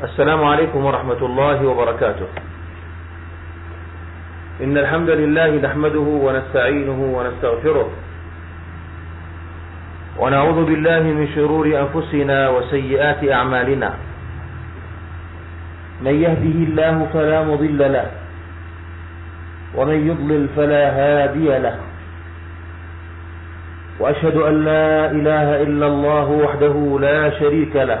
السلام عليكم ورحمة الله وبركاته. إن الحمد لله نحمده ونستعينه ونستغفره. ونعوذ بالله من شرور أنفسنا وسيئات أعمالنا. من يهده الله فلا مضل له. ومن يضلل فلا هادي له. وأشهد أن لا إله إلا الله وحده لا شريك له.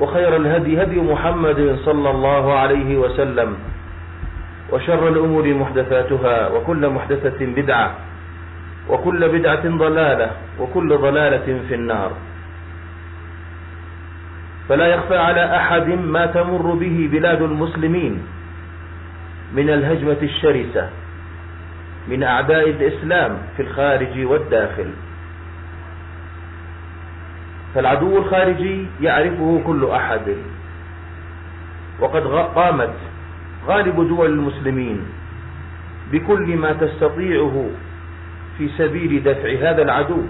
وخير الهدي هدي محمد صلى الله عليه وسلم وشر الأمور محدثاتها وكل محدثة بدعة وكل بدعة ضلالة وكل ضلالة في النار. فلا يخفى على أحد ما تمر به بلاد المسلمين من الهجمة الشرسة من أعداء الإسلام في الخارج والداخل. فالعدو الخارجي يعرفه كل أحد. وقد قامت غالب دول المسلمين بكل ما تستطيعه في سبيل دفع هذا العدو.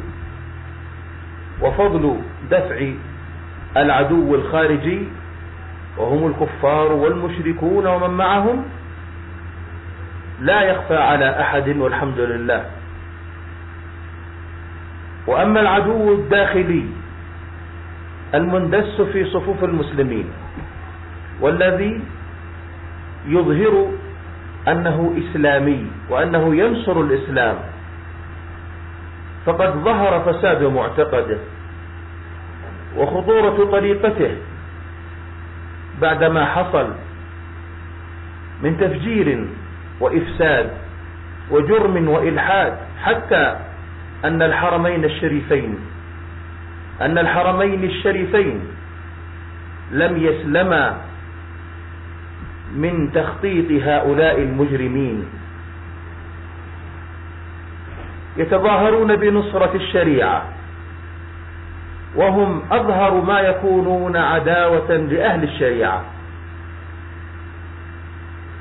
وفضل دفع العدو الخارجي وهم الكفار والمشركون ومن معهم لا يخفى على أحد والحمد لله. وأما العدو الداخلي المندس في صفوف المسلمين والذي يظهر أنه إسلامي وأنه ينصر الإسلام. فقد ظهر فساد معتقده وخطورة طريقته بعدما حصل من تفجير وإفساد وجرم وإلحاد حتى أن الحرمين الشريفين أن الحرمين الشريفين لم يسلما من تخطيط هؤلاء المجرمين. يتظاهرون بنصرة الشريعة وهم أظهر ما يكونون عداوة لأهل الشريعة.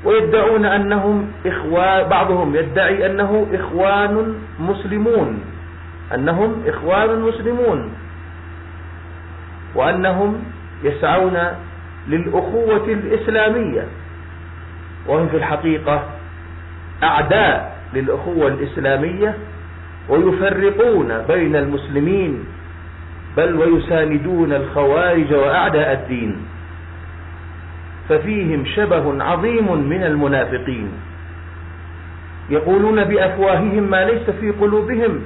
ويدعون أنهم إخوان بعضهم يدعي أنه إخوان مسلمون أنهم إخوان مسلمون. وأنهم يسعون للأخوة الإسلامية. وهم في الحقيقة أعداء للأخوة الإسلامية ويفرقون بين المسلمين بل ويساندون الخوارج وأعداء الدين. ففيهم شبه عظيم من المنافقين. يقولون بأفواههم ما ليس في قلوبهم.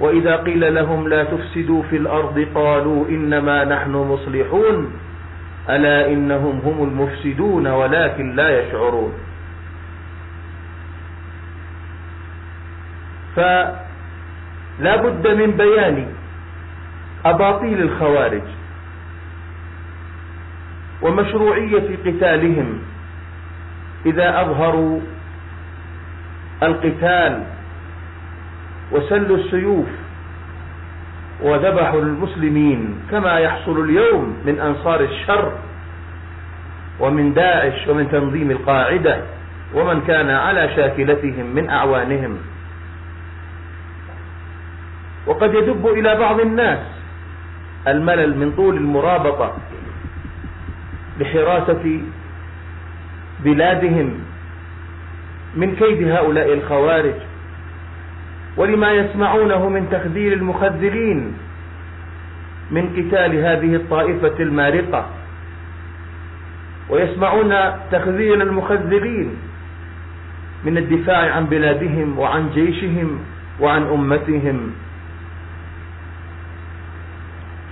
وإذا قيل لهم لا تفسدوا في الأرض قالوا إنما نحن مصلحون. ألا إنهم هم المفسدون ولكن لا يشعرون. فلا بد من بيان أباطيل الخوارج ومشروعية قتالهم. إذا أظهروا القتال وسلوا السيوف وذبحوا المسلمين كما يحصل اليوم من أنصار الشر ومن داعش ومن تنظيم القاعدة ومن كان على شاكلتهم من أعوانهم. وقد يدب إلى بعض الناس الملل من طول المرابطة لحراسة بلادهم من كيد هؤلاء الخوارج ولما يسمعونه من تخذيل المخذلين من قتال هذه الطائفة المارقة. ويسمعون تخذيل المخذلين من الدفاع عن بلادهم وعن جيشهم وعن أمتهم.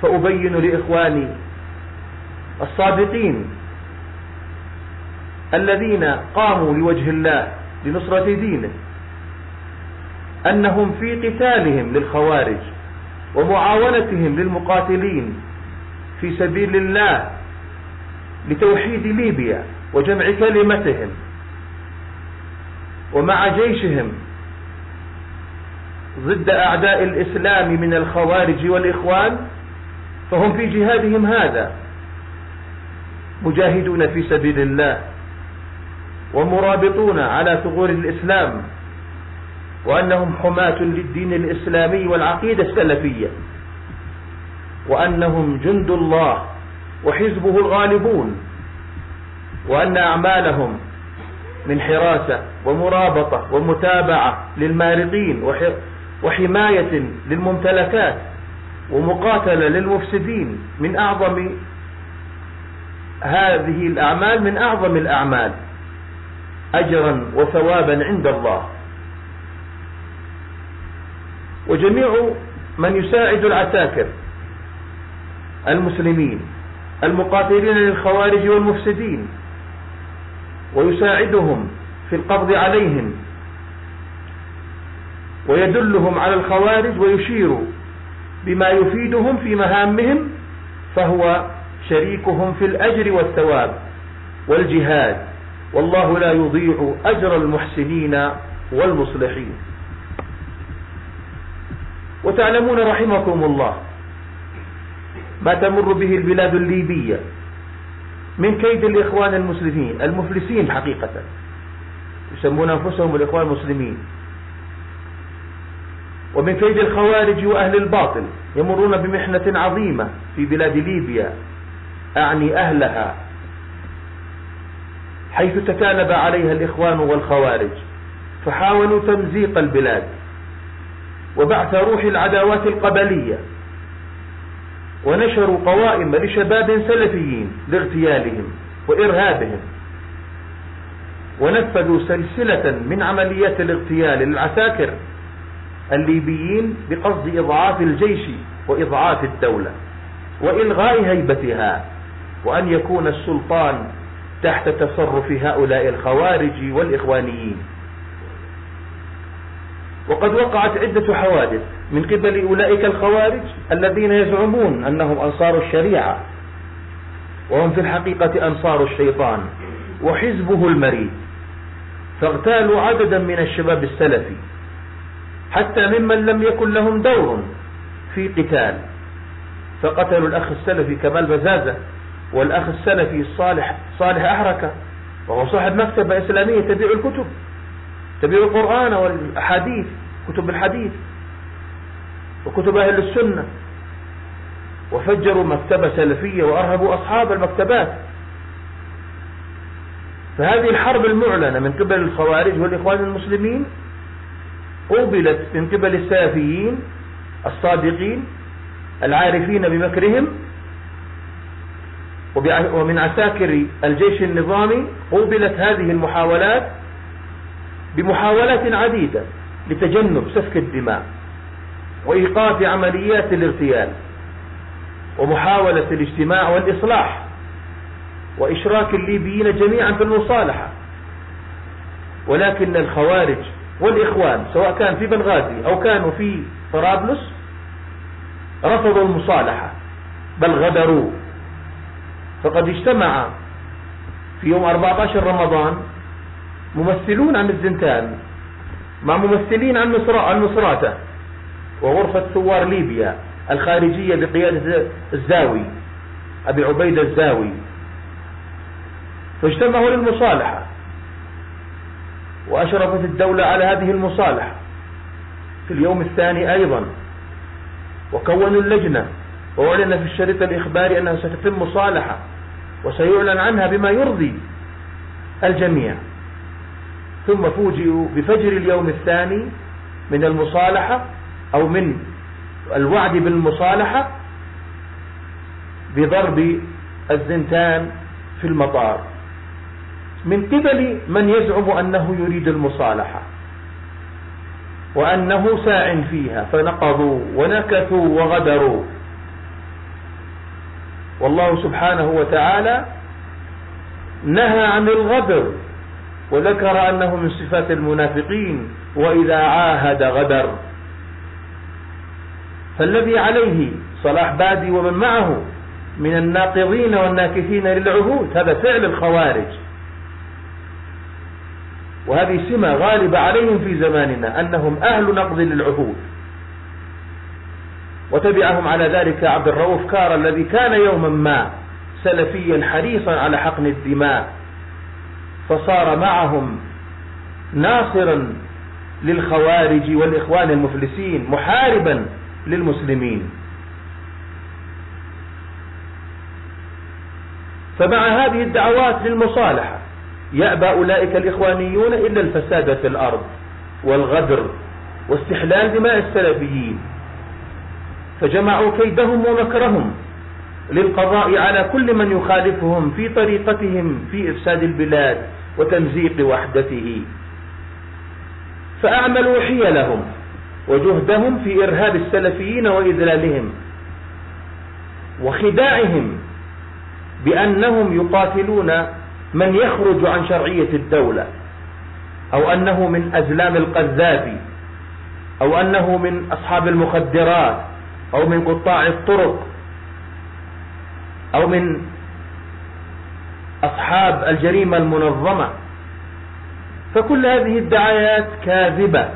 فأبين لإخواني الصادقين الذين قاموا لوجه الله لنصرة دينه. أنهم في قتالهم للخوارج ومعاونتهم للمقاتلين في سبيل الله لتوحيد ليبيا وجمع كلمتهم ومع جيشهم ضد أعداء الإسلام من الخوارج والإخوان فهم في جهادهم هذا مجاهدون في سبيل الله ومرابطون على ثغور الإسلام وأنهم حماة للدين الإسلامي والعقيدة السلفية. وأنهم جند الله وحزبه الغالبون. وأن أعمالهم من حراسة ومرابطة ومتابعة للمارقين وحماية للممتلكات ومقاتلة للمفسدين من أعظم هذه الأعمال من أعظم الأعمال أجرا وثوابا عند الله. وجميع من يساعد العساكر المسلمين المقاتلين للخوارج والمفسدين ويساعدهم في القبض عليهم ويدلهم على الخوارج ويشير بما يفيدهم في مهامهم فهو شريكهم في الأجر والثواب والجهاد والله لا يضيع أجر المحسنين والمصلحين. وتعلمون رحمكم الله ما تمر به البلاد الليبية من كيد الإخوان المسلمين المفلسين حقيقة. يسمون أنفسهم الإخوان المسلمين. ومن كيد الخوارج وأهل الباطل يمرون بمحنة عظيمة في بلاد ليبيا. أعني أهلها. حيث تكالب عليها الإخوان والخوارج. فحاولوا تمزيق البلاد. وبعث روح العداوات القبلية. ونشروا قوائم لشباب سلفيين لاغتيالهم وإرهابهم. ونفذوا سلسلة من عمليات الاغتيال للعساكر الليبيين بقصد إضعاف الجيش وإضعاف الدولة وإلغاء هيبتها وأن يكون السلطان تحت تصرف هؤلاء الخوارج والإخوانيين. وقد وقعت عدة حوادث. من قبل أولئك الخوارج الذين يزعمون أنهم أنصار الشريعة. وهم في الحقيقة أنصار الشيطان وحزبه المريد فاغتالوا عددا من الشباب السلفي. حتى ممن لم يكن لهم دور في قتال. فقتلوا الأخ السلفي كمال بزازة والأخ السلفي الصالح صالح أحركة. وهو صاحب مكتبة إسلامية تبيع الكتب. تبيع القرآن والأحاديث كتب الحديث وكتب أهل السنة. وفجروا مكتبة سلفية وأرهبوا أصحاب المكتبات. فهذه الحرب المعلنة من قبل الخوارج والإخوان المسلمين قوبلت من قبل السلفيين الصادقين العارفين بمكرهم ومن عساكر الجيش النظامي قوبلت هذه المحاولات بمحاولات عديدة لتجنب سفك الدماء وإيقاف عمليات الاغتيال ومحاولة الاجتماع والإصلاح وإشراك الليبيين جميعا في المصالحة. ولكن الخوارج والإخوان سواء كان في بنغازي أو كانوا في طرابلس رفضوا المصالحة بل غدروا. فقد اجتمع في يوم 14 رمضان ممثلون عن الزنتان مع ممثلين عن عن نصراته. وغرفة ثوار ليبيا الخارجية بقيادة الزاوي أبي عبيدة الزاوي. فاجتمعوا للمصالحة. وأشرفت الدولة على هذه المصالحة. في اليوم الثاني أيضا. وكونوا اللجنة. وأعلن في الشريط الإخباري أنها ستتم مصالحة. وسيعلن عنها بما يرضي الجميع. ثم فوجئوا بفجر اليوم الثاني من المصالحة أو من الوعد بالمصالحة بضرب الزنتان في المطار. من قبل من يزعم أنه يريد المصالحة وأنه ساع فيها فنقضوا ونكثوا وغدروا. والله سبحانه وتعالى نهى عن الغدر. وذكر أنه من صفات المنافقين وإذا عاهد غدر. فالذي عليه صلاح بادي ومن معه من الناقضين والناكثين للعهود هذا فعل الخوارج. وهذه سمة غالبة عليهم في زماننا أنهم أهل نقض للعهود. وتبعهم على ذلك عبد الرؤوف كار الذي كان يوما ما سلفيا حريصا على حقن الدماء. فصار معهم ناصرا للخوارج والإخوان المفلسين محاربا للمسلمين. فمع هذه الدعوات للمصالحة يأبى أولئك الإخوانيون إلا الفساد في الأرض والغدر واستحلال دماء السلفيين. فجمعوا كيدهم ومكرهم للقضاء على كل من يخالفهم في طريقتهم في إفساد البلاد وتمزيق وحدته. فأعملوا حيلهم وجهدهم في إرهاب السلفيين وإذلالهم وخداعهم بأنهم يقاتلون من يخرج عن شرعية الدولة أو أنه من أزلام القذافي أو أنه من أصحاب المخدرات أو من قطاع الطرق. أو من أصحاب الجريمة المنظمة. فكل هذه الدعايات كاذبة.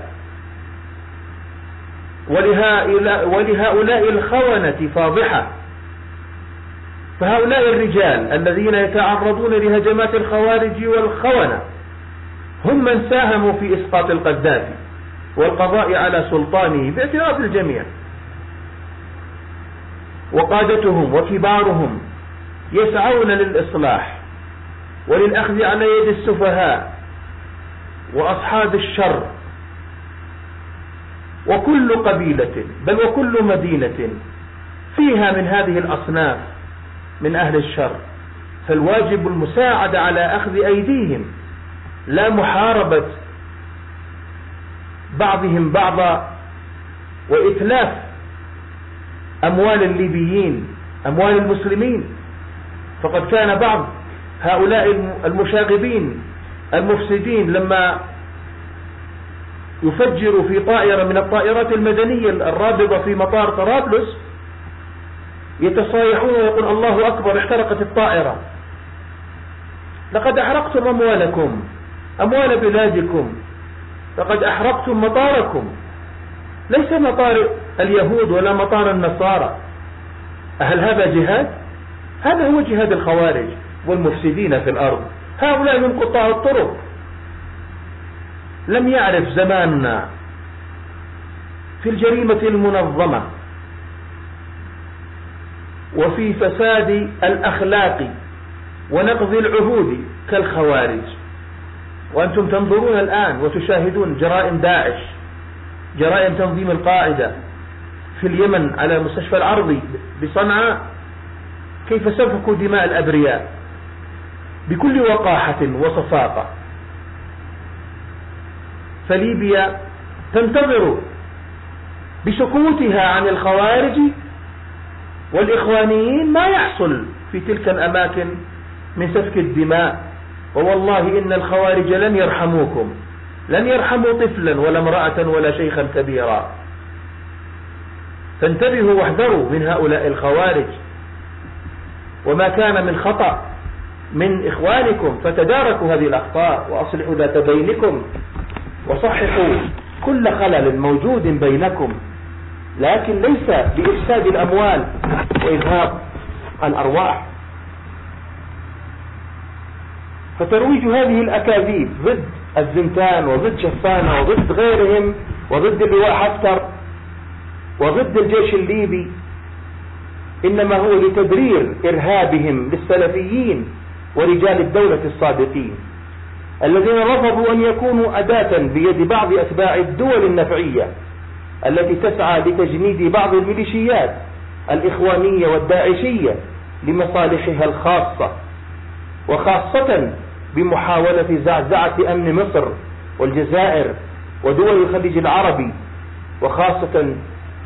ولهؤلاء, الخونة فاضحة. فهؤلاء الرجال الذين يتعرضون لهجمات الخوارج والخونة هم من ساهموا في إسقاط القذافي والقضاء على سلطانه باعتراف الجميع. وقادتهم وكبارهم يسعون للإصلاح وللأخذ على يد السفهاء وأصحاب الشر وكل قبيلة بل وكل مدينة فيها من هذه الأصناف من أهل الشر. فالواجب المساعدة على أخذ أيديهم لا محاربة بعضهم بعضا وإتلاف أموال الليبيين أموال المسلمين. فقد كان بعض هؤلاء المشاغبين المفسدين لما يفجر في طائرة من الطائرات المدنية الرابضة في مطار طرابلس يتصايحون ويقول الله أكبر احترقت الطائرة. لقد أحرقتم أموالكم أموال بلادكم. لقد أحرقتم مطاركم. ليس مطار اليهود ولا مطار النصارى. هل هذا جهاد؟ هذا هو جهاد الخوارج والمفسدين في الأرض. هؤلاء من قطاع الطرق. لم يعرف زماننا في الجريمة المنظمة وفي فساد الأخلاق ونقض العهود كالخوارج. وأنتم تنظرون الآن وتشاهدون جرائم داعش جرائم تنظيم القاعدة في اليمن على مستشفى العرضي بصنعاء. كيف سفكوا دماء الأبرياء؟ بكل وقاحة وصفاقة. فليبيا تنتظر بسكوتها عن الخوارج والإخوانيين ما يحصل في تلك الأماكن من سفك الدماء. ووالله إن الخوارج لن يرحموكم لن يرحموا طفلا ولا امرأة ولا شيخا كبيرا. فانتبهوا واحذروا من هؤلاء الخوارج. وما كان من خطأ من إخوانكم فتداركوا هذه الأخطاء وأصلحوا ذات بينكم وصححوا كل خلل موجود بينكم. لكن ليس بإفساد الأموال وإذهاب الأرواح. فترويج هذه الأكاذيب ضد الزنتان وضد شفانة وضد غيرهم وضد اللواء حفتر وضد الجيش الليبي إنما هو لتبرير إرهابهم للسلفيين ورجال الدولة الصادقين الذين رفضوا أن يكونوا أداة بيد بعض أتباع الدول النفعية التي تسعى لتجنيد بعض الميليشيات الإخوانية والداعشية لمصالحها الخاصة وخاصة بمحاولة زعزعة أمن مصر والجزائر ودول الخليج العربي وخاصة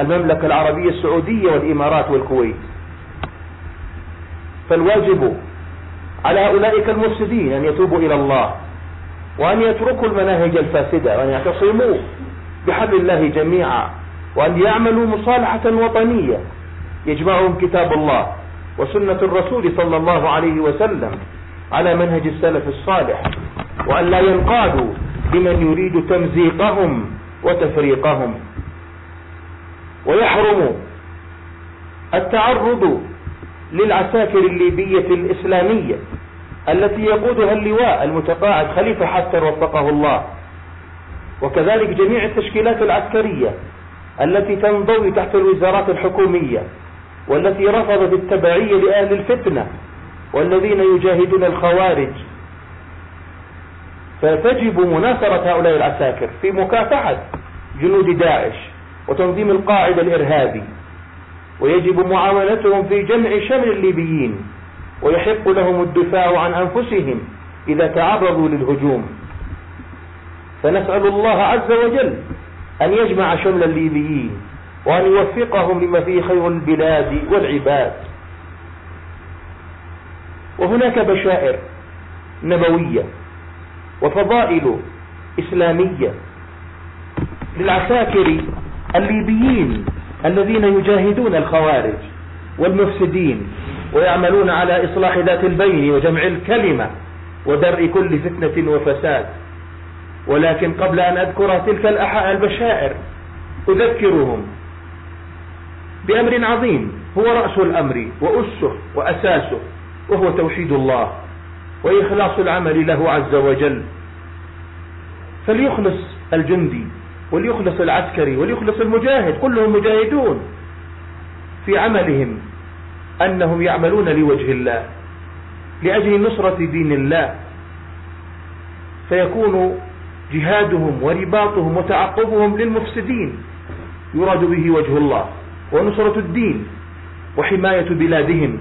المملكة العربية السعودية والإمارات والكويت. فالواجب على أولئك المفسدين أن يتوبوا إلى الله وأن يتركوا المناهج الفاسدة وأن يعتصموا بحبل الله جميعا وأن يعملوا مصالحة وطنية. يجمعهم كتاب الله وسنة الرسول صلى الله عليه وسلم على منهج السلف الصالح وأن لا ينقادوا لمن يريد تمزيقهم وتفريقهم. ويحرم التعرض للعساكر الليبية الإسلامية التي يقودها اللواء المتقاعد خليفة حفتر وفقه الله. وكذلك جميع التشكيلات العسكرية التي تنضوي تحت الوزارات الحكومية والتي رفضت التبعية لأهل الفتنة والذين يجاهدون الخوارج. فتجب مناصرة هؤلاء العساكر في مكافحة جنود داعش. وتنظيم القاعدة الإرهابي. ويجب معاونتهم في جمع شمل الليبيين ويحق لهم الدفاع عن أنفسهم إذا تعرضوا للهجوم. فنسأل الله عز وجل أن يجمع شمل الليبيين وأن يوفقهم لما فيه خير البلاد والعباد. وهناك بشائر نبوية وفضائل إسلامية للعساكر الليبيين الذين يجاهدون الخوارج والمفسدين ويعملون على إصلاح ذات البين وجمع الكلمة ودرء كل فتنة وفساد. ولكن قبل أن أذكر تلك البشائر أذكرهم بأمر عظيم. هو رأس الأمر وأسه وأساسه وهو توحيد الله وإخلاص العمل له عز وجل. فليخلص الجندي وليخلص العسكري وليخلص المجاهد كلهم مجاهدون في عملهم أنهم يعملون لوجه الله لأجل نصرة دين الله. فيكون جهادهم ورباطهم وتعقبهم للمفسدين. يراد به وجه الله ونصرة الدين وحماية بلادهم.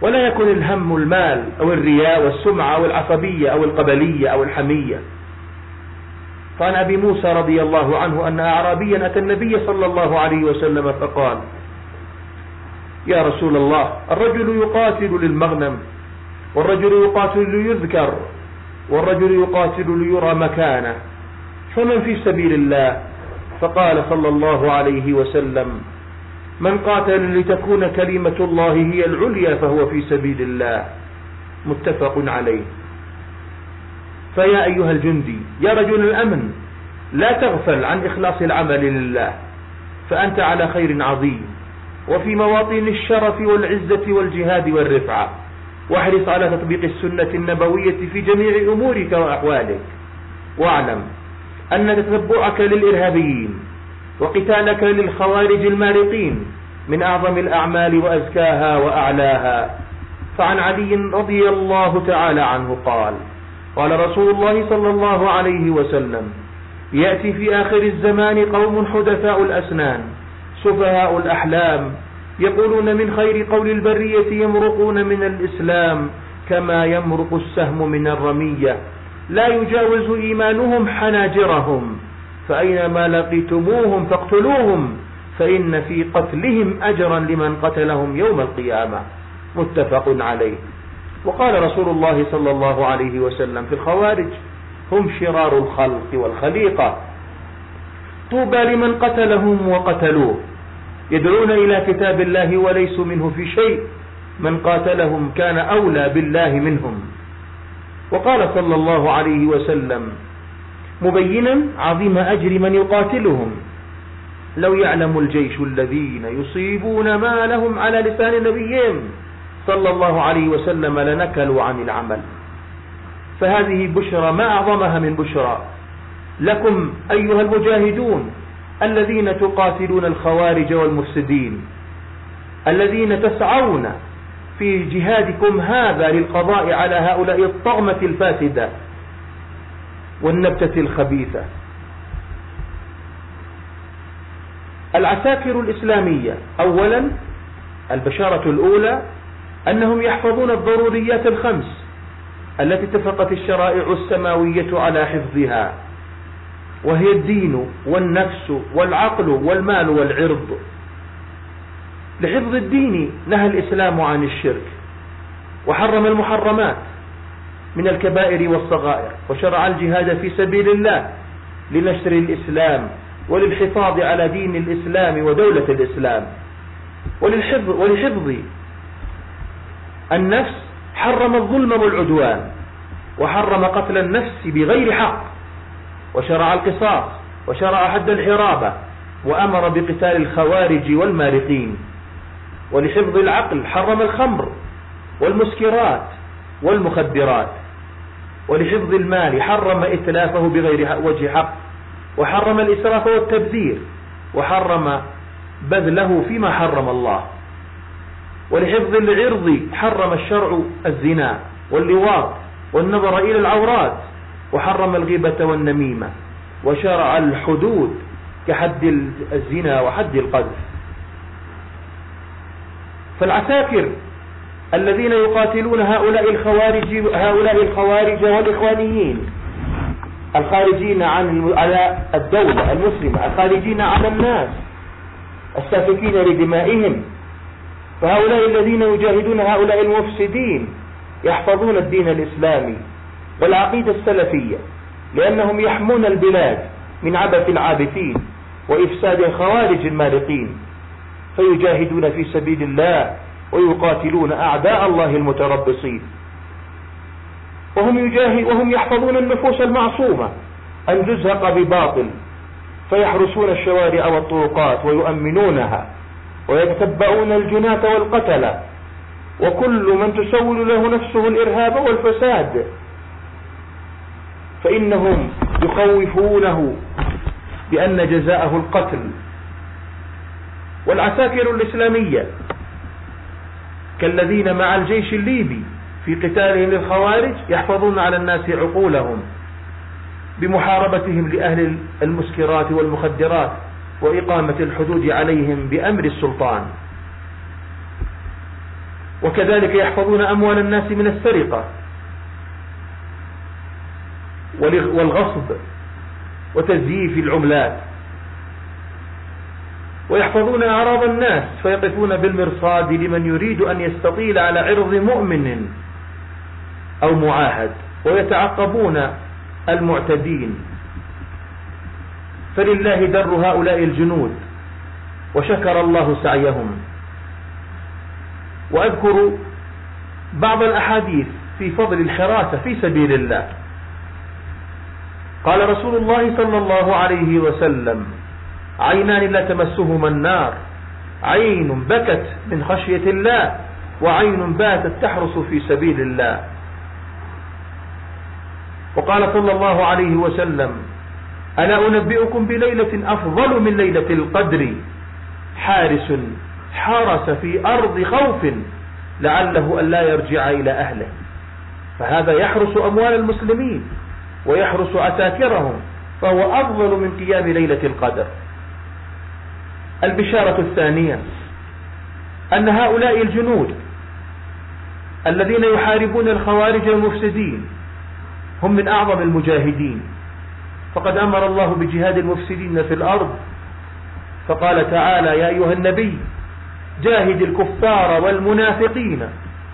ولا يكون الهم المال أو الرياء والسمعة أو العصبية أو القبلية أو الحمية. فعن أبي موسى رضي الله عنه أن أعرابيا أتى النبي صلى الله عليه وسلم فقال يا رسول الله الرجل يقاتل للمغنم والرجل يقاتل ليذكر والرجل يقاتل ليرى مكانه فمن في سبيل الله. فقال صلى الله عليه وسلم من قاتل لتكون كلمة الله هي العليا فهو في سبيل الله. متفق عليه. فيا أيها الجندي يا رجل الأمن لا تغفل عن إخلاص العمل لله فأنت على خير عظيم وفي مواطن الشرف والعزة والجهاد والرفعة واحرص على تطبيق السنة النبوية في جميع أمورك وأحوالك. واعلم أن تتبعك للإرهابيين وقتالك للخوارج المارقين من أعظم الأعمال وأزكاها وأعلاها. فعن علي رضي الله تعالى عنه قال قال رسول الله صلى الله عليه وسلم يأتي في آخر الزمان قوم حدثاء الأسنان سفهاء الأحلام يقولون من خير قول البرية يمرقون من الإسلام كما يمرق السهم من الرمية لا يجاوز إيمانهم حناجرهم فأينما لقيتموهم فاقتلوهم فإن في قتلهم أجرا لمن قتلهم يوم القيامة. متفق عليه. وقال رسول الله صلى الله عليه وسلم في الخوارج هم شرار الخلق والخليقة. طوبى لمن قتلهم وقتلوه. يدعون إلى كتاب الله وليسوا منه في شيء. من قاتلهم كان أولى بالله منهم. وقال صلى الله عليه وسلم مبينا عظيم أجر من يقاتلهم. لو يعلم الجيش الذين يصيبون ما لهم على لسان نبيهم صلى الله عليه وسلم لنكلوا عن العمل. فهذه بشرى ما أعظمها من بشرى. لكم أيها المجاهدون الذين تقاتلون الخوارج والمفسدين الذين تسعون في جهادكم هذا للقضاء على هؤلاء الطغمة الفاسدة والنبتة الخبيثة. العساكر الإسلامية أولا البشارة الأولى أنهم يحفظون الضروريات الخمس التي اتفقت الشرائع السماوية على حفظها. وهي الدين والنفس والعقل والمال والعرض. لحفظ الدين نهى الإسلام عن الشرك وحرم المحرمات من الكبائر والصغائر وشرع الجهاد في سبيل الله لنشر الإسلام وللحفاظ على دين الإسلام ودولة الإسلام. وللحفظ, ولحفظ النفس حرم الظلم والعدوان وحرم قتل النفس بغير حق وشرع القصاص وشرع حد الحرابة وأمر بقتال الخوارج والمارقين. ولحفظ العقل حرم الخمر والمسكرات والمخدرات. ولحفظ المال حرم إتلافه بغير وجه حق. وحرم الإسراف والتبذير وحرم بذله فيما حرم الله. ولحفظ العرض حرم الشرع الزنا واللواط والنظر إلى العورات وحرم الغيبة والنميمة وشرع الحدود كحد الزنا وحد القذف. فالعساكر الذين يقاتلون هؤلاء الخوارج هؤلاء الخوارج والإخوانيين الخارجين عن على الدولة المسلمة الخارجين على الناس السافكين لدمائهم فهؤلاء الذين يجاهدون هؤلاء المفسدين يحفظون الدين الإسلامي والعقيدة السلفية لأنهم يحمون البلاد من عبث العابثين وإفساد الخوارج المارقين فيجاهدون في سبيل الله ويقاتلون أعداء الله المتربصين. وهم, يجاهد وهم يحفظون النفوس المعصومة أن تزهق بباطل فيحرسون الشوارع والطرقات ويؤمنونها. ويتتبعون الجناة والقتلة وكل من تسول له نفسه الإرهاب والفساد. فإنهم يخوفونه بأن جزاءه القتل. والعساكر الإسلامية كالذين مع الجيش الليبي في قتالهم للخوارج يحفظون على الناس عقولهم بمحاربتهم لأهل المسكرات والمخدرات. وإقامة الحدود عليهم بأمر السلطان. وكذلك يحفظون أموال الناس من السرقة والغصب وتزييف العملات. ويحفظون أعراض الناس فيقفون بالمرصاد لمن يريد أن يستطيل على عرض مؤمن أو معاهد. ويتعقبون المعتدين. فلله در هؤلاء الجنود وشكر الله سعيهم. وأذكر بعض الأحاديث في فضل الحراسة في سبيل الله. قال رسول الله صلى الله عليه وسلم عينان لا تمسهما النار عين بكت من خشية الله وعين باتت تحرس في سبيل الله. وقال صلى الله عليه وسلم ألا أنبئكم بليلة أفضل من ليلة القدر. حارس حرس في أرض خوف لعله أن لا يرجع إلى أهله. فهذا يحرس أموال المسلمين ويحرس عساكرهم فهو أفضل من قيام ليلة القدر. البشارة الثانية أن هؤلاء الجنود الذين يحاربون الخوارج المفسدين هم من أعظم المجاهدين. فقد أمر الله بجهاد المفسدين في الأرض. فقال تعالى يا أيها النبي جاهد الكفار والمنافقين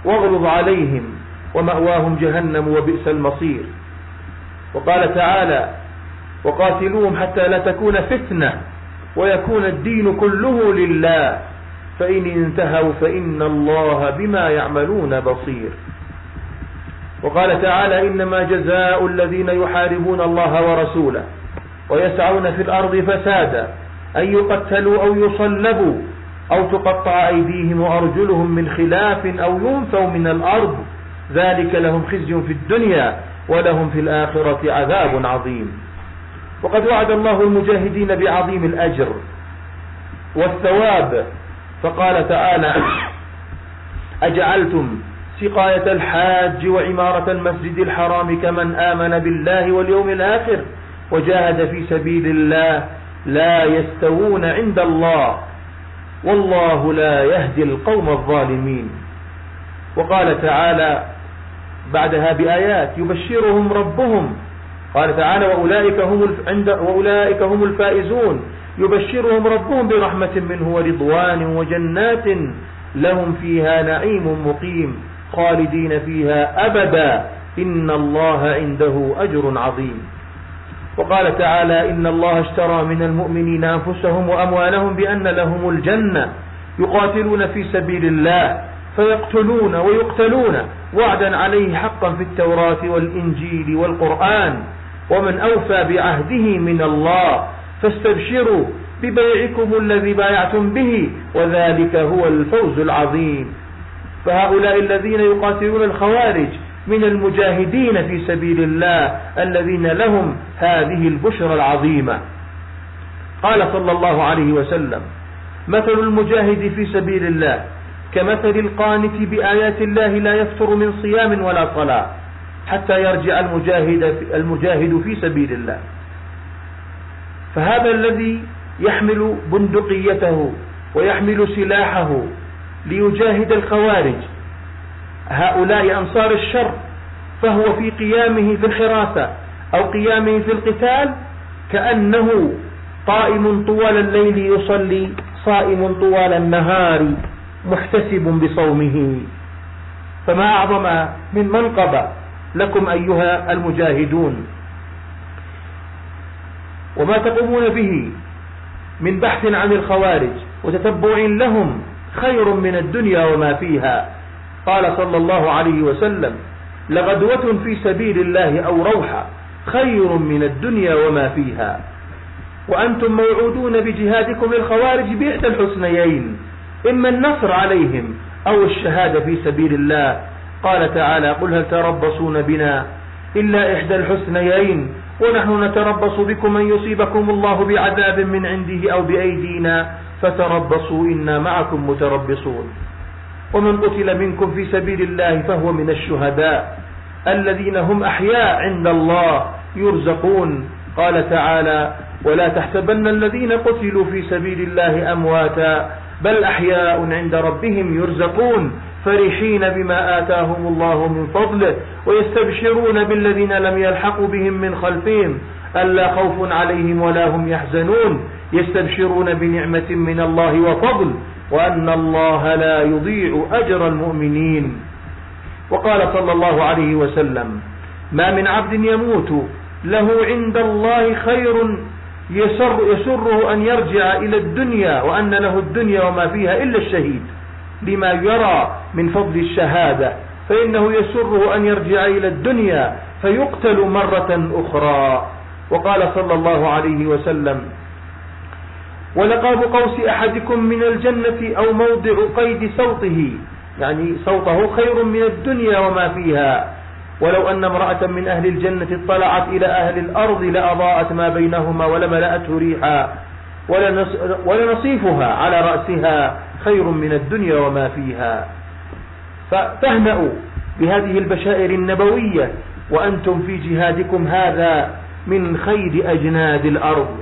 واغلظ عليهم ومأواهم جهنم وبئس المصير. وقال تعالى وقاتلوهم حتى لا تكون فتنة ويكون الدين كله لله. فإن انتهوا فإن الله بما يعملون بصير. وقال تعالى إنما جزاء الذين يحاربون الله ورسوله ويسعون في الأرض فسادا أن يقتلوا أو يصلبوا أو تقطع أيديهم وأرجلهم من خلاف أو ينفوا من الأرض. ذلك لهم خزي في الدنيا ولهم في الآخرة عذاب عظيم. وقد وعد الله المجاهدين بعظيم الأجر والثواب. فقال تعالى أجعلتم سقاية الحاج وعمارة المسجد الحرام كمن آمن بالله واليوم الآخر وجاهد في سبيل الله لا يستوون عند الله والله لا يهدي القوم الظالمين. وقال تعالى بعدها بآيات يبشرهم ربهم. قال تعالى وأولئك هم, عند وأولئك هم الفائزون. يبشرهم ربهم برحمة منه ورضوان وجنات لهم فيها نعيم مقيم. خالدين فيها أبدا. إن الله عنده أجر عظيم. وقال تعالى إن الله اشترى من المؤمنين أنفسهم وأموالهم بأن لهم الجنة يقاتلون في سبيل الله فيقتلون ويقتلون. وعدا عليه حقا في التوراة والإنجيل والقرآن. ومن أوفى بعهده من الله فاستبشروا ببيعكم الذي بايعتم به. وذلك هو الفوز العظيم. فهؤلاء الذين يقاتلون الخوارج من المجاهدين في سبيل الله الذين لهم هذه البشرى العظيمة. قال صلى الله عليه وسلم مثل المجاهد في سبيل الله كمثل القانت بآيات الله لا يفتر من صيام ولا صلاة حتى يرجع المجاهد المجاهد في سبيل الله. فهذا الذي يحمل بندقيته ويحمل سلاحه ليجاهد الخوارج. هؤلاء أنصار الشر فهو في قيامه في الحراسة أو قيامه في القتال كأنه قائم طوال الليل يصلي صائم طوال النهار محتسب بصومه. فما أعظم من منقبة لكم أيها المجاهدون. وما تقومون به من بحث عن الخوارج وتتبع لهم خير من الدنيا وما فيها. قال صلى الله عليه وسلم لغدوة في سبيل الله أو روحة خير من الدنيا وما فيها. وأنتم موعودون بجهادكم الخوارج بإحدى الحسنيين. إما النصر عليهم أو الشهادة في سبيل الله. قال تعالى قل هل تربصون بنا إلا إحدى الحسنيين؟ ونحن نتربص بكم أن يصيبكم الله بعذاب من عنده أو بأيدينا. فتربصوا إنا معكم متربصون. ومن قتل منكم في سبيل الله فهو من الشهداء. الذين هم أحياء عند الله يرزقون. قال تعالى ولا تحسبن الذين قتلوا في سبيل الله أمواتا بل أحياء عند ربهم يرزقون فرحين بما آتاهم الله من فضله ويستبشرون بالذين لم يلحقوا بهم من خلفهم ألا خوف عليهم ولا هم يحزنون. يستبشرون بنعمة من الله وفضل وأن الله لا يضيع أجر المؤمنين. وقال صلى الله عليه وسلم ما من عبد يموت له عند الله خير يسر يسره أن يرجع إلى الدنيا وأن له الدنيا وما فيها إلا الشهيد. لما يرى من فضل الشهادة فإنه يسره أن يرجع إلى الدنيا فيقتل مرة أخرى. وقال صلى الله عليه وسلم ولقاب قوس أحدكم من الجنة أو موضع قيد صوته. يعني صوته خير من الدنيا وما فيها. ولو أن امرأة من أهل الجنة اطلعت إلى أهل الأرض لأضاءت ما بينهما ولملأته ريحا. ولنصيفها على رأسها خير من الدنيا وما فيها. فتهنأوا بهذه البشائر النبوية. وأنتم في جهادكم هذا من خير أجناد الأرض.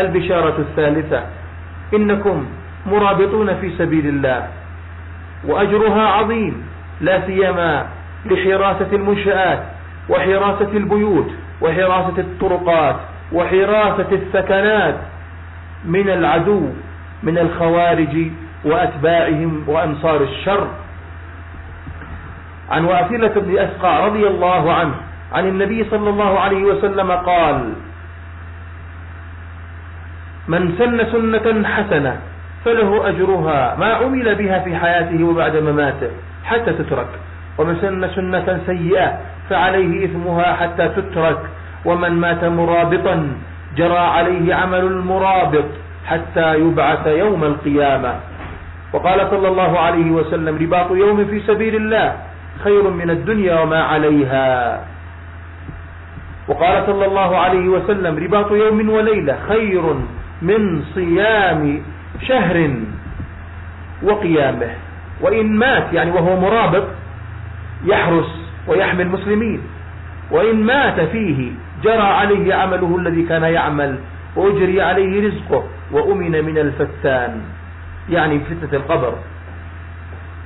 البشارة الثالثة. إنكم مرابطون في سبيل الله وأجرها عظيم لا سيما لحراسة المنشآت وحراسة البيوت وحراسة الطرقات وحراسة السكنات من العدو من الخوارج وأتباعهم وأنصار الشر. عن وافلة بن أسقى رضي الله عنه عن النبي صلى الله عليه وسلم قال من سن سنة حسنة فله أجرها ما عمل بها في حياته وبعد مماته حتى تترك. ومن سن سنة سيئة فعليه إثمها حتى تترك. ومن مات مرابطا جرى عليه عمل المرابط حتى يبعث يوم القيامة. وقال صلى الله عليه وسلم رباط يوم في سبيل الله خير من الدنيا وما عليها. وقال صلى الله عليه وسلم رباط يوم وليلة خير من صيام شهر وقيامه. وإن مات يعني وهو مرابط يحرس ويحمي المسلمين وإن مات فيه جرى عليه عمله الذي كان يعمل وأجري عليه رزقه وأمن من الفتان. يعني فتنة القبر.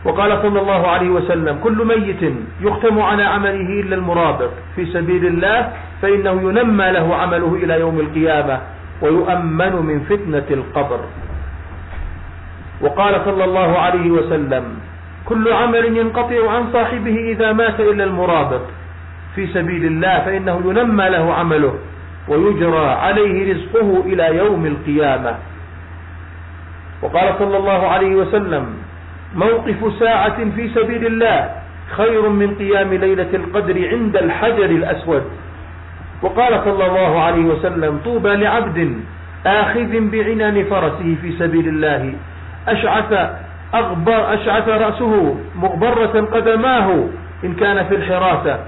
وقال صلى الله عليه وسلم كل ميت يختم على عمله إلا المرابط. في سبيل الله فإنه ينمى له عمله إلى يوم القيامة. ويؤمن من فتنة القبر. وقال صلى الله عليه وسلم كل عمل ينقطع عن صاحبه إذا مات إلا المرابط. في سبيل الله فإنه ينمى له عمله ويجرى عليه رزقه إلى يوم القيامة. وقال صلى الله عليه وسلم موقف ساعة في سبيل الله خير من قيام ليلة القدر عند الحجر الأسود. وقال صلى الله عليه وسلم طوبى لعبد آخذ بعنان فرسه في سبيل الله. أشعث أغبر أشعث رأسه مغبرة قدماه. إن كان في الحراسة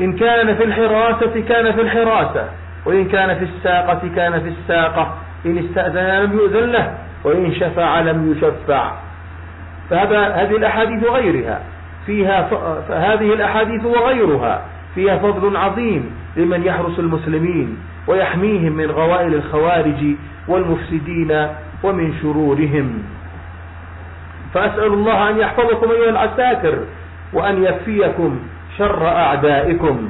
إن كان في الحراسة كان في الحراسة وإن كان في الساقة كان في الساقة. إن استأذن لم يؤذن له وإن شفع لم يشفع. فهذا هذه الأحاديث وغيرها. فيها فهذه الأحاديث وغيرها. فيها فضل عظيم لمن يحرس المسلمين ويحميهم من غوائل الخوارج والمفسدين ومن شرورهم. فأسأل الله أن يحفظكم أيها العساكر وأن يكفيكم شر أعدائكم.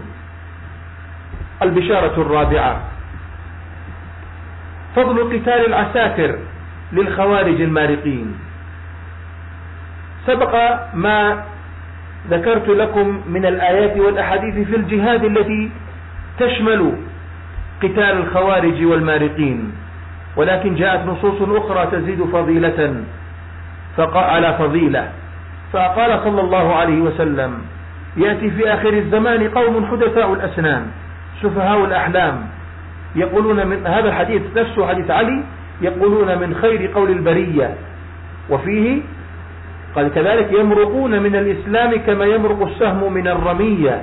البشارة الرابعة. فضل قتال العساكر للخوارج المارقين. سبق ما ذكرت لكم من الآيات والأحاديث في الجهاد التي تشمل قتال الخوارج والمارقين ولكن جاءت نصوص أخرى تزيد فضيلة على فضيلة فقال صلى الله عليه وسلم يأتي في آخر الزمان قوم حدثاء الأسنان سفهاء الأحلام يقولون من هذا الحديث نفسه حديث علي يقولون من خير قول البرية وفيه قال كذلك يمرقون من الإسلام كما يمرق السهم من الرمية.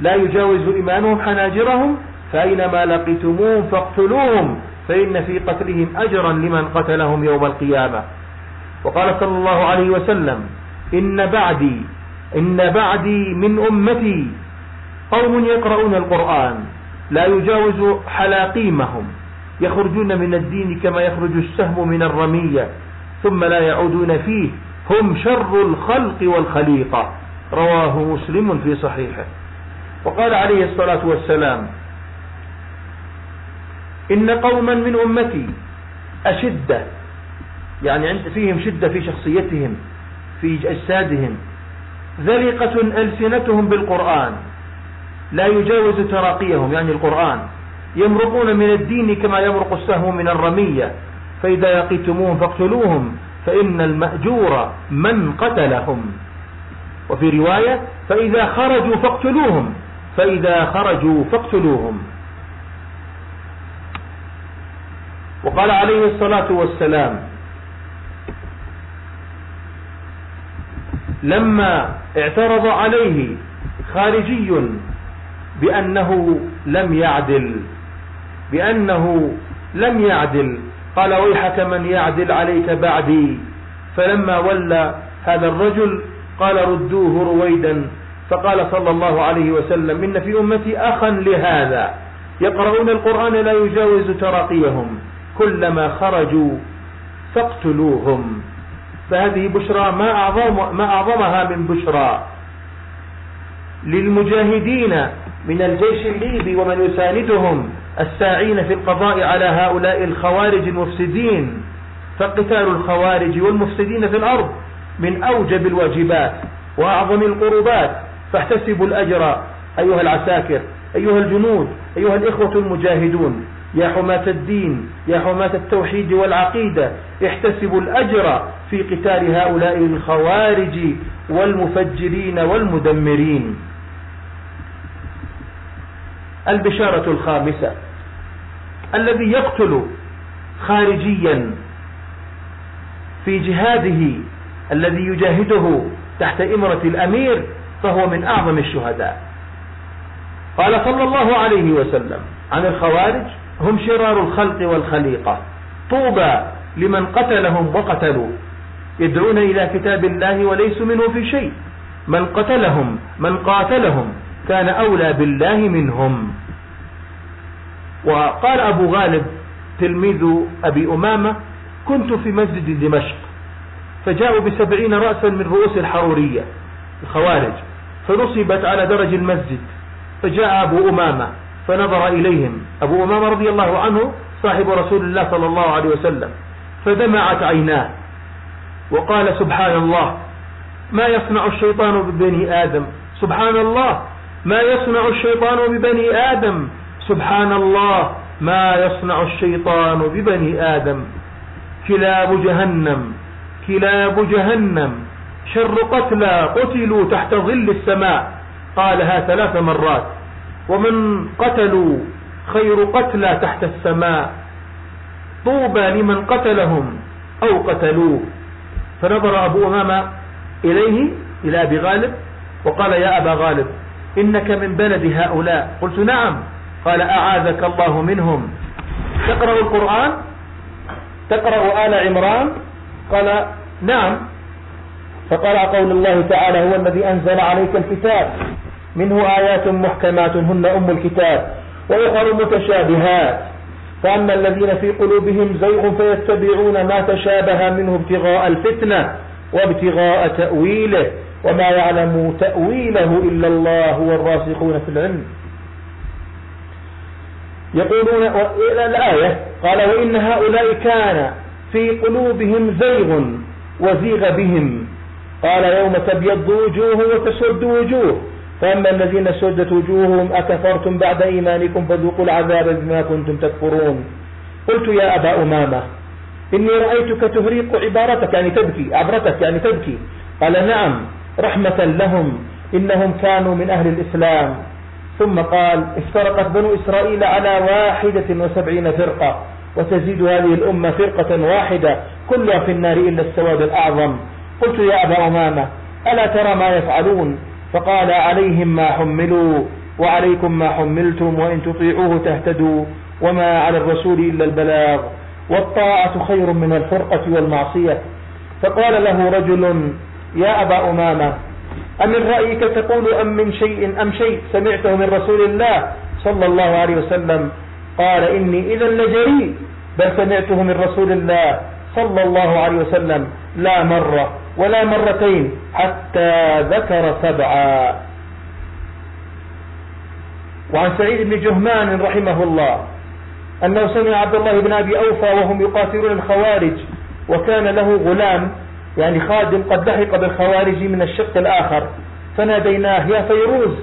لا يجاوز إيمانهم حناجرهم فأينما لقيتموهم فاقتلوهم فإن في قتلهم أجرا لمن قتلهم يوم القيامة. وقال صلى الله عليه وسلم إن بعدي إن بعدي من أمتي قوم يقرؤون القرآن لا يجاوز حلاقيمهم. يخرجون من الدين كما يخرج السهم من الرمية ثم لا يعودون فيه. هم شر الخلق والخليقة رواه مسلم في صحيحه. وقال عليه الصلاة والسلام إن قوما من أمتي أشدة يعني فيهم شدة في شخصيتهم في أجسادهم ذلقة ألسنتهم بالقرآن لا يجاوز تراقيهم يعني القرآن. يمرقون من الدين كما يمرق السهم من الرمية فإذا لقيتموهم فاقتلوهم. فإن المأجور من قتلهم. وفي رواية فإذا خرجوا فاقتلوهم فإذا خرجوا فاقتلوهم. وقال عليه الصلاة والسلام لما اعترض عليه خارجي بأنه لم يعدل بأنه لم يعدل قال ويحك من يعدل عليك بعدي. فلما ولى هذا الرجل قال ردوه رويدا. فقال صلى الله عليه وسلم إن في أمتي أخا لهذا. يقرؤون القرآن لا يجاوز تراقيهم. كلما خرجوا فاقتلوهم. فهذه بشرى ما, أعظم ما أعظمها من بشرى. للمجاهدين من الجيش الليبي ومن يساندهم الساعين في القضاء على هؤلاء الخوارج المفسدين. فقتال الخوارج والمفسدين في الأرض من أوجب الواجبات وأعظم القربات. فاحتسبوا الأجر أيها العساكر أيها الجنود أيها الإخوة المجاهدون. يا حماة الدين يا حماة التوحيد والعقيدة احتسبوا الأجر في قتال هؤلاء الخوارج والمفجرين والمدمرين. البشارة الخامسة. الذي يقتل خارجيا في جهاده الذي يجاهده تحت إمرة الأمير فهو من أعظم الشهداء. قال صلى الله عليه وسلم عن الخوارج هم شرار الخلق والخليقة. طوبى لمن قتلهم وقتلوا. يدعون إلى كتاب الله وليسوا منه في شيء. من قتلهم من قاتلهم كان أولى بالله منهم. وقال أبو غالب تلميذ أبي أمامة كنت في مسجد دمشق فجاءوا بسبعين رأسا من رؤوس الحرورية الخوارج فنصبت على درج المسجد فجاء أبو أمامة فنظر إليهم أبو أمامة رضي الله عنه صاحب رسول الله صلى الله عليه وسلم فدمعت عيناه وقال سبحان الله ما يصنع الشيطان ببني آدم؟ سبحان الله ما يصنع الشيطان ببني آدم؟ سبحان الله ما يصنع الشيطان ببني آدم. كلاب جهنم كلاب جهنم. شر قتلى قتلوا تحت ظل السماء. قالها ثلاث مرات. ومن قتلوا خير قتلى تحت السماء. طوبى لمن قتلهم أو قتلوه. فنظر أبو أمامة إليه إلى أبي غالب وقال يا أبا غالب إنك من بلد هؤلاء. قلت نعم. قال أعاذك الله منهم. تقرأ القرآن؟ تقرأ آل عمران؟ قال نعم. فقرأ قول الله تعالى هو الذي أنزل عليك الكتاب. منه آيات محكمات هن أم الكتاب. وأخر متشابهات. فأما الذين في قلوبهم زيغ فيتبعون ما تشابه منه ابتغاء الفتنة وابتغاء تأويله. وما يعلم تأويله إلا الله والراسخون في العلم. يقولون الآية قال وإن هؤلاء كان في قلوبهم زيغ وزيغ بهم. قال يوم تبيض وجوه وتسود وجوه. فأما الذين سدت وجوههم أكفرتم بعد إيمانكم فذوقوا العذاب بما كنتم تكفرون. قلت يا أبا أمامة إني رأيتك تهريق عبارتك يعني تبكي عبرتك يعني تبكي. قال نعم رحمة لهم إنهم كانوا من أهل الإسلام. ثم قال افترقت بنو إسرائيل على واحدة وسبعين فرقة وتزيد هذه الأمة فرقة واحدة كلها في النار إلا السواد الأعظم. قلت يا أبا أمامة ألا ترى ما يفعلون؟ فقال عليهم ما حملوا وعليكم ما حملتم وإن تطيعوه تهتدوا وما على الرسول إلا البلاغ. والطاعة خير من الفرقة والمعصية. فقال له رجل يا أبا أمامة أمن رأيك تقول أم من شيء أم شيء سمعته من رسول الله صلى الله عليه وسلم؟ قال إني إذا لجريء بل سمعته من رسول الله صلى الله عليه وسلم لا مرة ولا مرتين حتى ذكر سبعا. وعن سعيد بن جهمان رحمه الله أنه سمع عبد الله بن أبي أوفى وهم يقاتلون الخوارج وكان له غلام يعني خادم قد لحق بالخوارج من الشق الآخر. فناديناه يا فيروز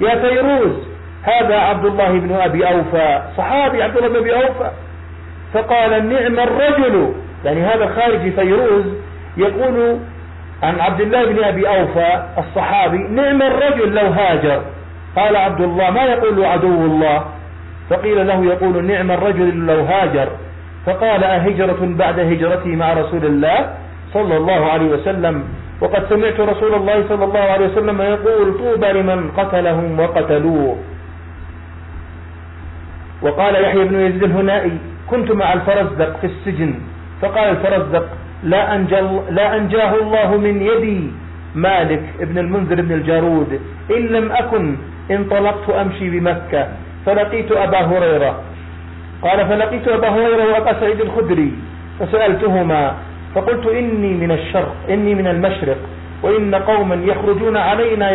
يا فيروز هذا عبد الله بن أبي أوفى. صحابي عبد الله بن أبي أوفى. فقال نعم الرجل. يعني هذا الخارجي فيروز يقول عن عبد الله بن أبي أوفى الصحابي نعم الرجل لو هاجر. قال عبد الله ما يقول عدو الله؟ فقيل له يقول نعم الرجل لو هاجر. فقال أهجرة بعد هجرتي مع رسول الله؟ صلى الله عليه وسلم. وقد سمعت رسول الله صلى الله عليه وسلم يقول طوبى لمن قتلهم وقتلوه. وقال يحيى بن يزيد الهنائي كنت مع الفرزدق في السجن. فقال الفرزدق لا, أنجل لا أنجاه الله من يدي مالك ابن المنذر بن الجارود. إن لم أكن انطلقت أمشي بمكة. فلقيت أبا هريرة. قال فلقيت أبا هريرة وأبا سعيد الخدري. فسألتهما فقلت إني من الشرق إني من المشرق وإن قوما يخرجون علينا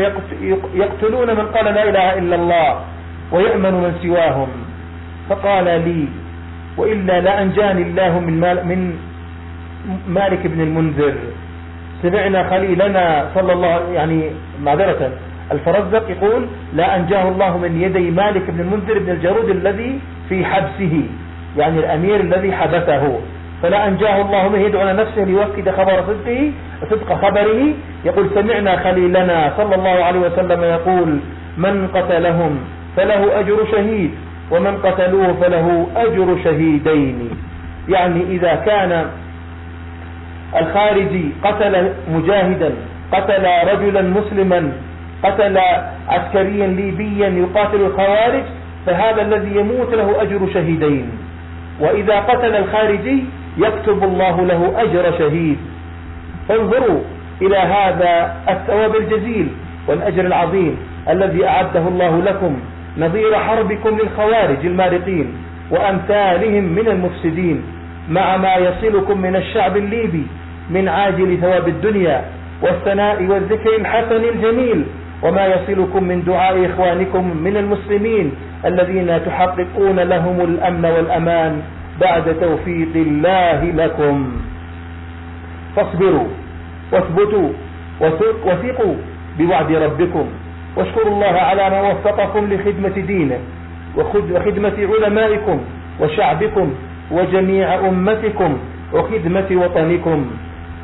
يقتلون من قال لا إله إلا الله ويأمن من سواهم. فقال لي وإلا لأنجاني الله من, من مالك بن المنذر. سمعنا خليلنا صلى الله يعني معذرة. الفرزق يقول لا أنجاه الله من يدي مالك بن المنذر بن الجرود الذي في حبسه يعني الأمير الذي حبسه. فلا أنجاه الله منه يدعو نفسه ليوكد خبر صدقه صدق خبره. يقول سمعنا خليلنا صلى الله عليه وسلم يقول من قتلهم فله أجر شهيد ومن قتلوه فله أجر شهيدين. يعني إذا كان الخارجي قتل مجاهدا قتل رجلا مسلما قتل عسكريا ليبيا يقاتل الخوارج فهذا الذي يموت له أجر شهيدين. وإذا قتل الخارجي يكتب الله له أجر شهيد. فانظروا إلى هذا الثواب الجزيل والأجر العظيم الذي أعده الله لكم. نظير حربكم للخوارج المارقين وأمثالهم من المفسدين مع ما يصلكم من الشعب الليبي من عاجل ثواب الدنيا والثناء والذكر الحسن الجميل وما يصلكم من دعاء إخوانكم من المسلمين الذين تحققون لهم الأمن والأمان. بعد توفيق الله لكم. فاصبروا واثبتوا وثقوا بوعد ربكم. واشكروا الله على ما وفقكم لخدمة دينه وخدمة علمائكم وشعبكم وجميع أمتكم وخدمة وطنكم.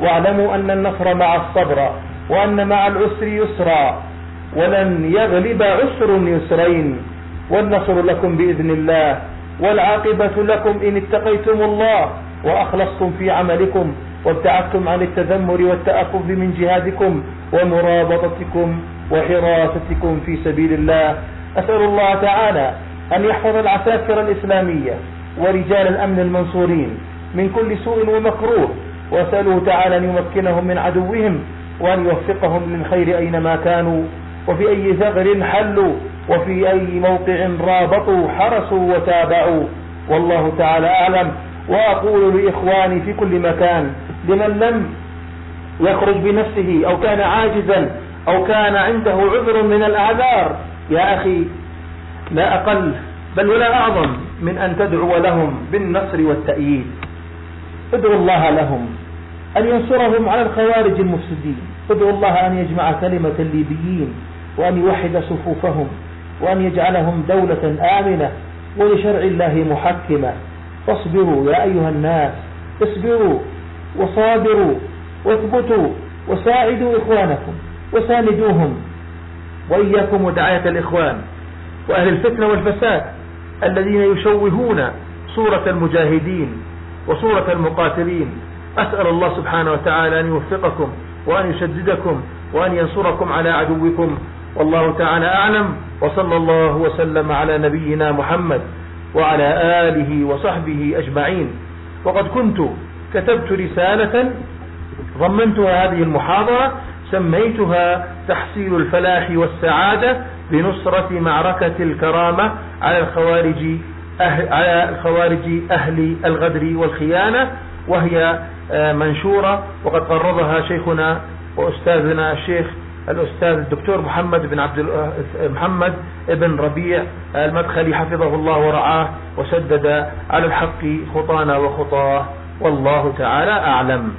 واعلموا أن النصر مع الصبر وأن مع العسر يسرا ولن يغلب عسر يسرين. والنصر لكم بإذن الله. والعاقبة لكم إن اتقيتم الله وأخلصتم في عملكم وابتعدتم عن التذمر والتأفف من جهادكم ومرابطتكم وحراستكم في سبيل الله. أسأل الله تعالى أن يحفظ العساكر الإسلامية ورجال الأمن المنصورين من كل سوء ومكروه وأسأله تعالى أن يمكنهم من عدوهم وأن يوفقهم للخير أينما كانوا وفي أي ثغر حلوا وفي أي موقع رابطوا حرسوا وتابعوا. والله تعالى أعلم. وأقول لإخواني في كل مكان لمن لم يخرج بنفسه أو كان عاجزا أو كان عنده عذر من الأعذار يا أخي لا أقل بل ولا أعظم من أن تدعو لهم بالنصر والتأييد. ادعو الله لهم أن ينصرهم على الخوارج المفسدين. ادعو الله أن يجمع كلمة الليبيين وأن يوحد صفوفهم. وأن يجعلهم دولة آمنة ولشرع الله محكمة. فاصبروا يا أيها الناس اصبروا وصابروا واثبتوا وساعدوا إخوانكم وساندوهم. وإياكم ودعاية الإخوان وأهل الفتنة والفساد الذين يشوهون صورة المجاهدين وصورة المقاتلين. أسأل الله سبحانه وتعالى أن يوفقكم وأن يشددكم وأن ينصركم على عدوكم والله تعالى أعلم وصلى الله وسلم على نبينا محمد وعلى آله وصحبه أجمعين. وقد كنت كتبت رسالة ضمنتها هذه المحاضرة سميتها تحصيل الفلاح والسعادة بنصرة معركة الكرامة على الخوارج أهل على الخوارج أهل الغدر والخيانة وهي آه، منشورة وقد قرضها شيخنا وأستاذنا الشيخ الأستاذ الدكتور محمد بن عبد محمد بن ربيع المدخلي حفظه الله ورعاه وسدد على الحق خطانا وخطاه. والله تعالى أعلم.